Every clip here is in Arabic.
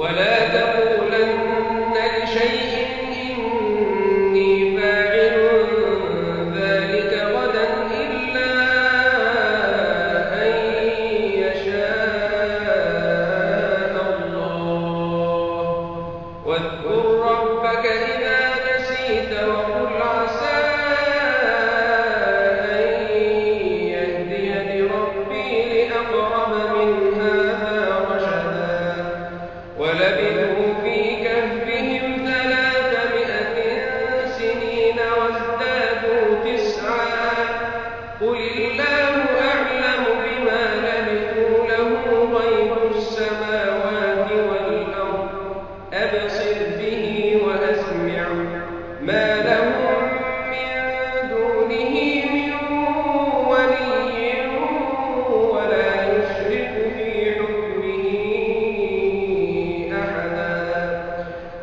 ولا تقولن لشيء ولبث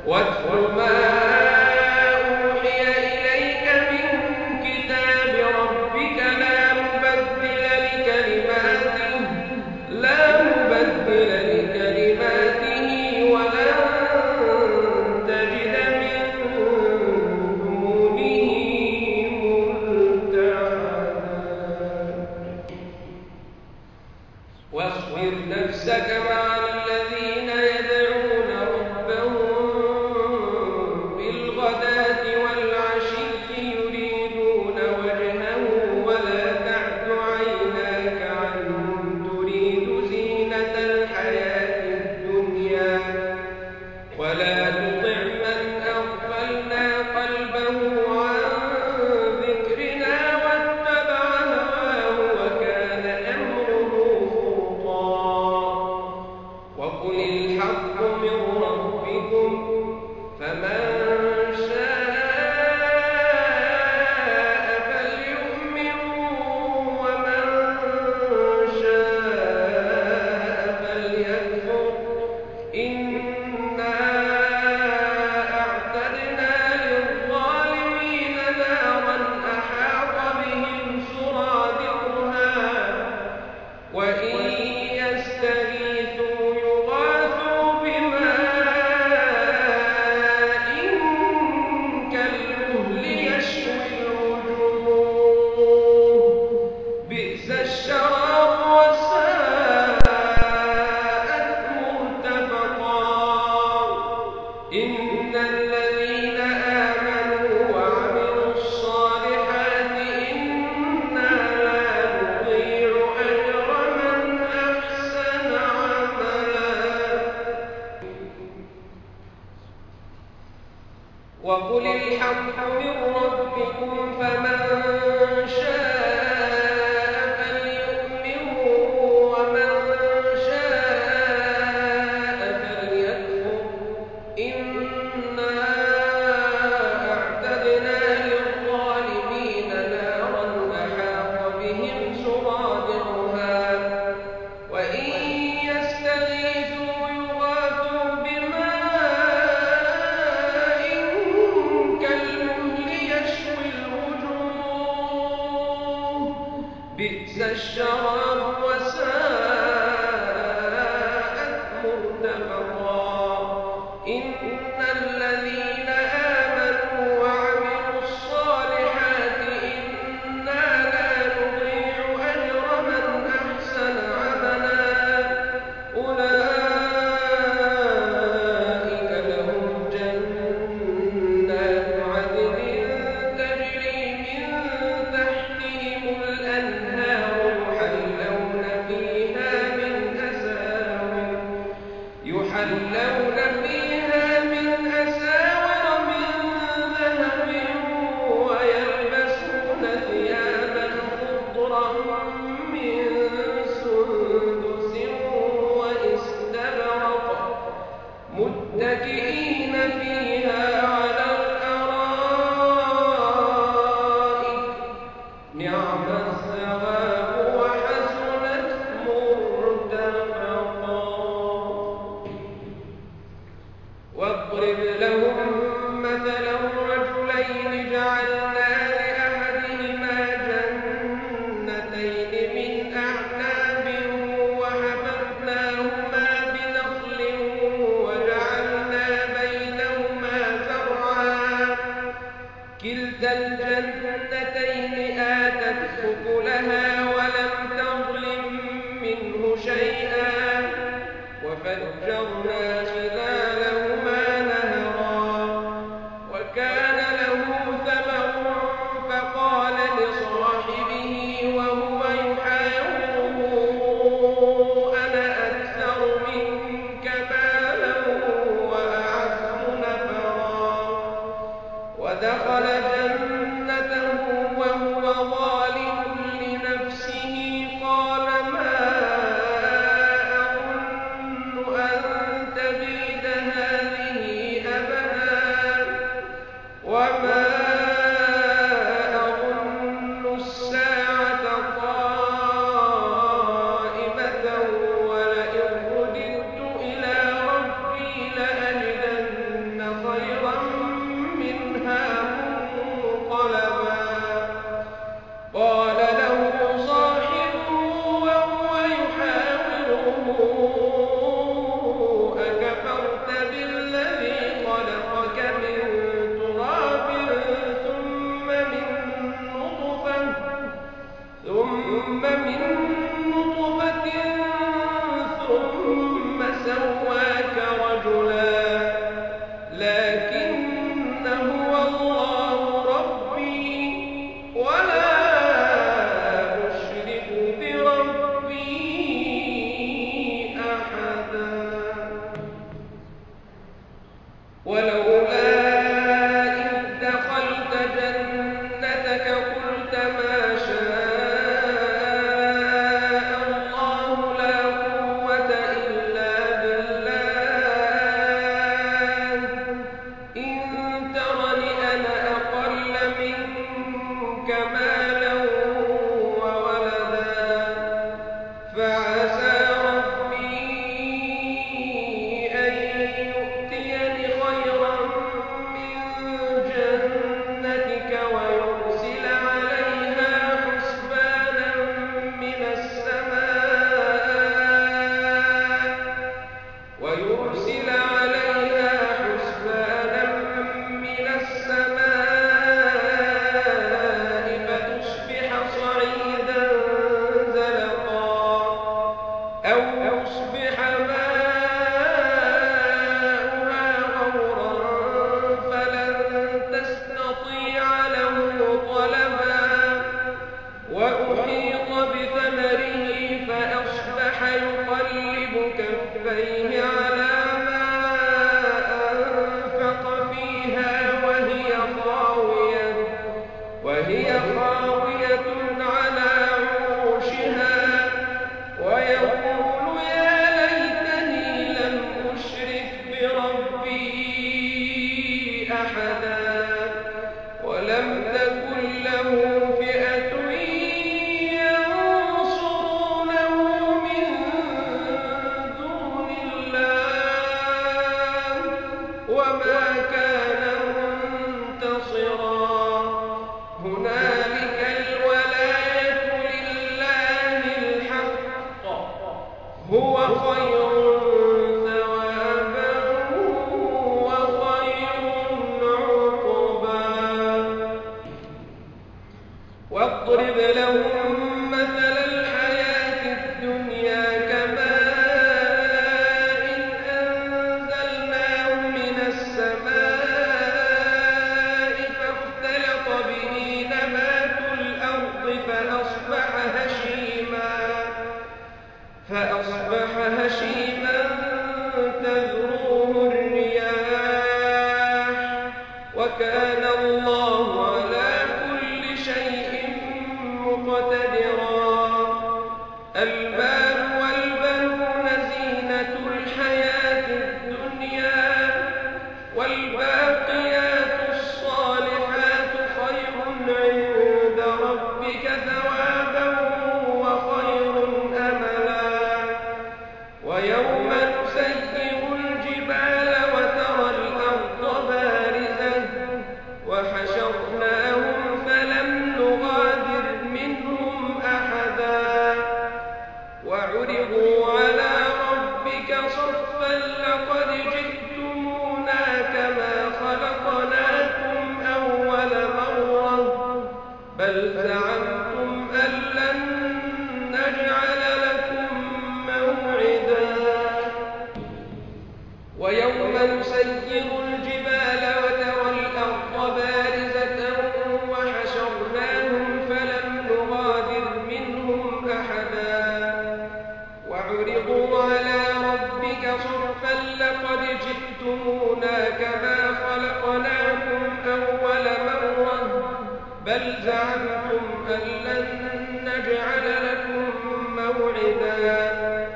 واتل ما بئس الشراب وساء ففجرنا صفا جئتمونا كما خلقناكم أول مرة بل زعمتم أن لن نجعل لكم موعدا.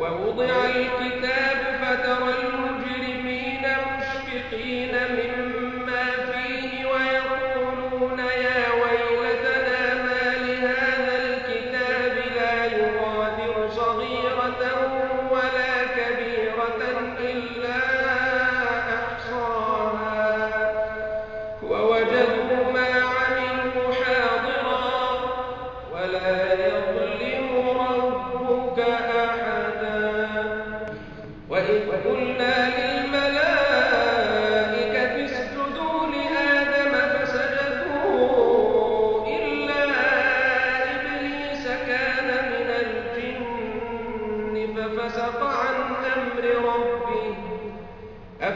ووضع الكتاب فترى المجرمين مشفقين مما فيه ويقولون يا ويلتنا ما لهذا الكتاب لا يغادر صغيرة ولا كبيرة إلا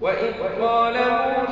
وإذ قال موسى